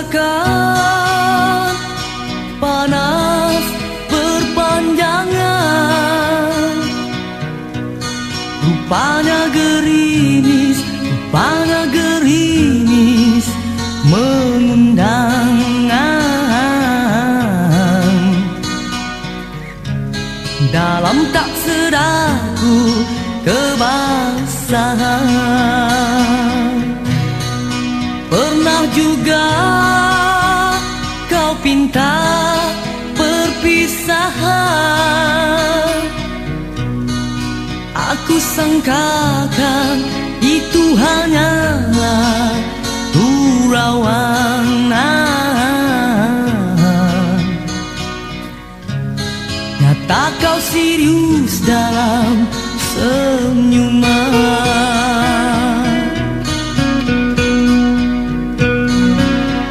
rasakan panas berpanjangan. Rupanya gerimis, rupanya gerimis mengundang Dalam tak sedaku kebasahan Pernah juga aku sangkakan itu hanyalah purawanan Nyata kau serius dalam senyuman.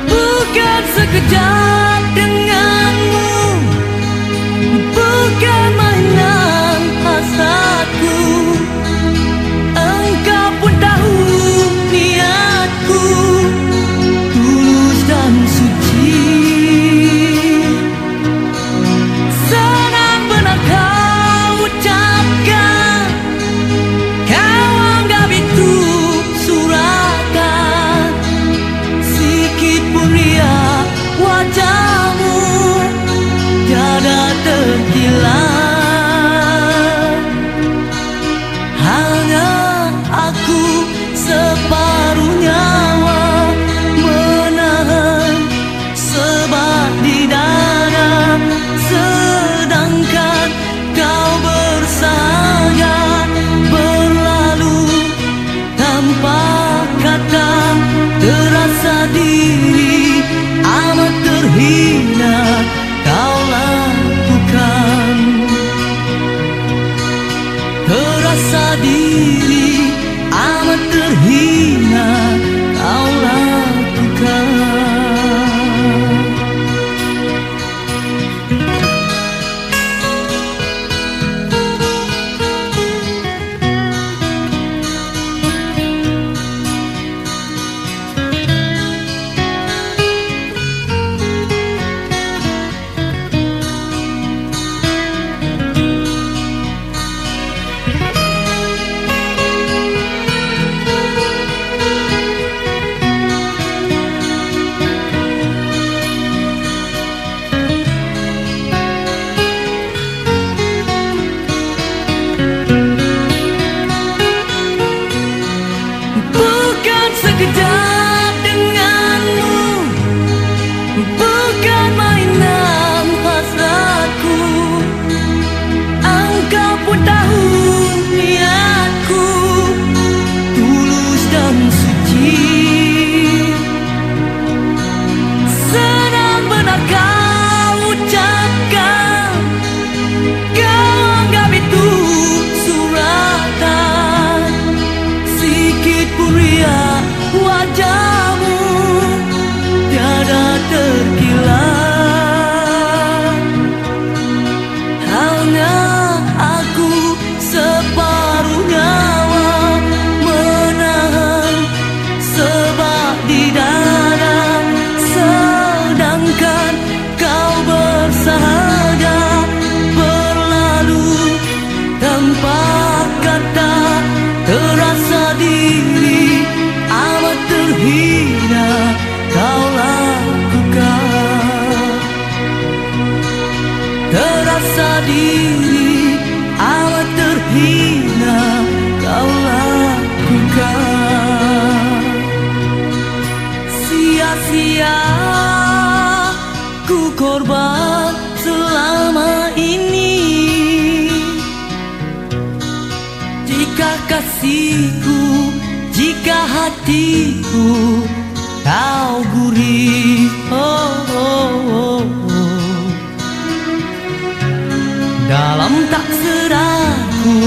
Bukan sekedar hanya aku separuh. merasa diri terhina kau lakukan sia-sia ku korban selama ini jika kasihku jika hatiku kau gurih oh, oh, oh. oh. tak seraku